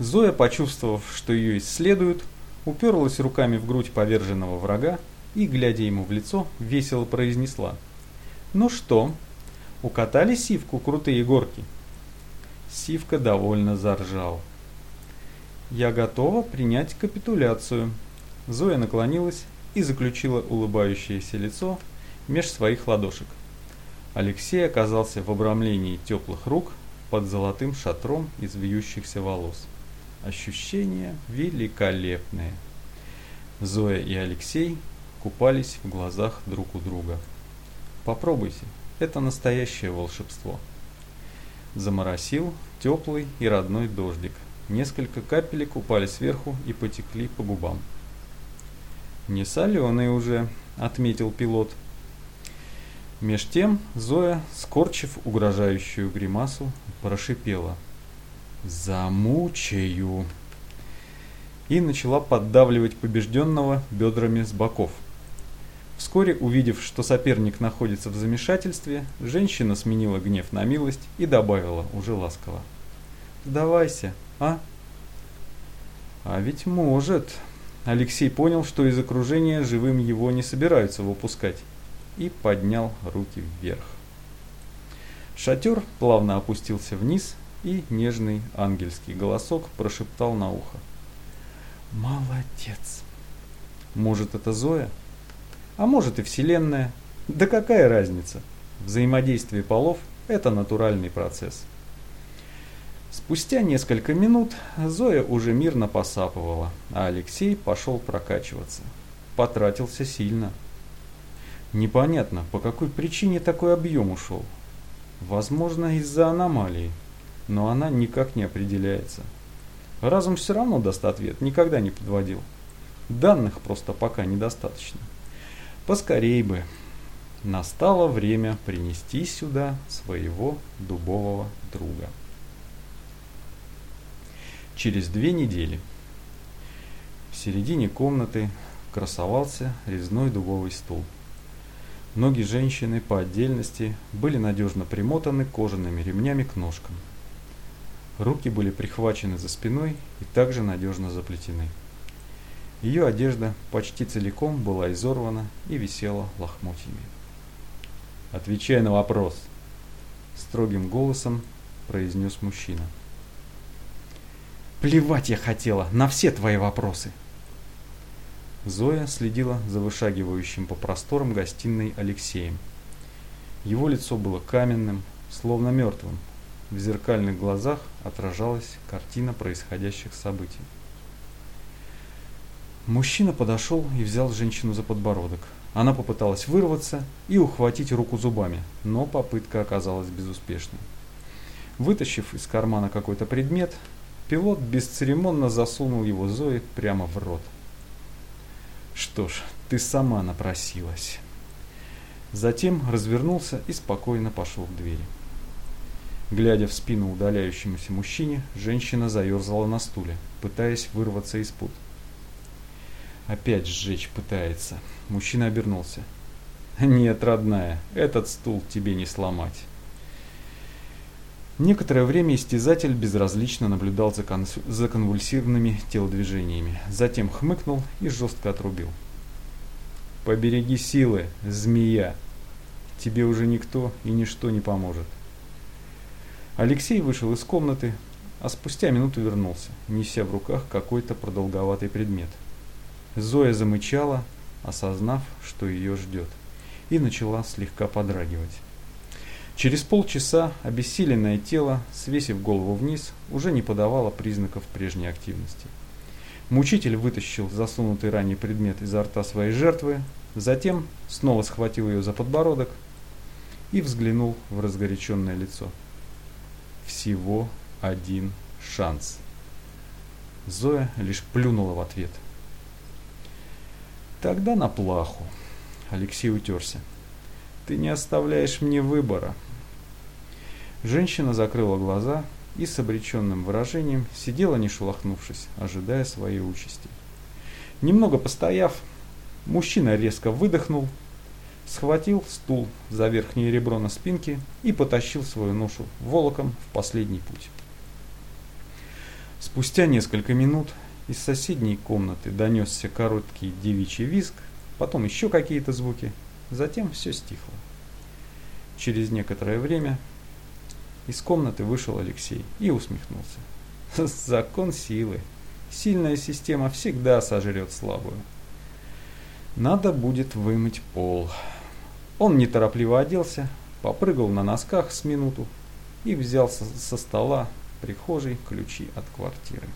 Зоя, почувствовав, что ее исследуют, уперлась руками в грудь поверженного врага и, глядя ему в лицо, весело произнесла. «Ну что, укатали Сивку крутые горки?» Сивка довольно заржал. «Я готова принять капитуляцию». Зоя наклонилась и заключила улыбающееся лицо меж своих ладошек. Алексей оказался в обрамлении теплых рук под золотым шатром из вьющихся волос. Ощущения великолепные. Зоя и Алексей купались в глазах друг у друга. Попробуйте, это настоящее волшебство. Заморосил теплый и родной дождик. Несколько капелек упали сверху и потекли по губам. «Не соленый уже», — отметил пилот. Меж тем Зоя, скорчив угрожающую гримасу, прошипела. «Замучаю!» И начала поддавливать побежденного бедрами с боков. Вскоре, увидев, что соперник находится в замешательстве, женщина сменила гнев на милость и добавила уже ласково. «Сдавайся, а?» «А ведь может!» Алексей понял, что из окружения живым его не собираются выпускать и поднял руки вверх. Шатер плавно опустился вниз, и нежный ангельский голосок прошептал на ухо. «Молодец!» Может, это Зоя? А может и Вселенная? Да какая разница? Взаимодействие полов – это натуральный процесс. Спустя несколько минут Зоя уже мирно посапывала, а Алексей пошел прокачиваться. Потратился сильно. Непонятно, по какой причине такой объем ушел. Возможно, из-за аномалии, но она никак не определяется. Разум все равно даст ответ, никогда не подводил. Данных просто пока недостаточно. Поскорей бы. Настало время принести сюда своего дубового друга. Через две недели в середине комнаты красовался резной дубовый стул. Ноги женщины по отдельности были надежно примотаны кожаными ремнями к ножкам. Руки были прихвачены за спиной и также надежно заплетены. Ее одежда почти целиком была изорвана и висела лохмотьями. «Отвечай на вопрос!» – строгим голосом произнес мужчина. «Плевать я хотела на все твои вопросы!» Зоя следила за вышагивающим по просторам гостиной Алексеем. Его лицо было каменным, словно мертвым. В зеркальных глазах отражалась картина происходящих событий. Мужчина подошел и взял женщину за подбородок. Она попыталась вырваться и ухватить руку зубами, но попытка оказалась безуспешной. Вытащив из кармана какой-то предмет, пилот бесцеремонно засунул его Зои прямо в рот. Что ж, ты сама напросилась. Затем развернулся и спокойно пошел к двери. Глядя в спину удаляющемуся мужчине, женщина заерзала на стуле, пытаясь вырваться из пут. Опять сжечь пытается. Мужчина обернулся. Нет, родная, этот стул тебе не сломать. Некоторое время истязатель безразлично наблюдал за, кон за конвульсивными телодвижениями, затем хмыкнул и жестко отрубил. «Побереги силы, змея! Тебе уже никто и ничто не поможет». Алексей вышел из комнаты, а спустя минуту вернулся, неся в руках какой-то продолговатый предмет. Зоя замычала, осознав, что ее ждет, и начала слегка подрагивать. Через полчаса обессиленное тело, свесив голову вниз, уже не подавало признаков прежней активности. Мучитель вытащил засунутый ранее предмет изо рта своей жертвы, затем снова схватил ее за подбородок и взглянул в разгоряченное лицо. Всего один шанс. Зоя лишь плюнула в ответ. Тогда на плаху. Алексей утерся. Ты не оставляешь мне выбора. Женщина закрыла глаза и с обреченным выражением сидела не шелохнувшись, ожидая своей участи. Немного постояв, мужчина резко выдохнул, схватил стул за верхнее ребро на спинке и потащил свою ношу волоком в последний путь. Спустя несколько минут из соседней комнаты донесся короткий девичий визг, потом еще какие-то звуки, затем все стихло. Через некоторое время из комнаты вышел Алексей и усмехнулся. Закон силы. Сильная система всегда сожрет слабую. Надо будет вымыть пол. Он неторопливо оделся, попрыгал на носках с минуту и взял со, со стола прихожей ключи от квартиры.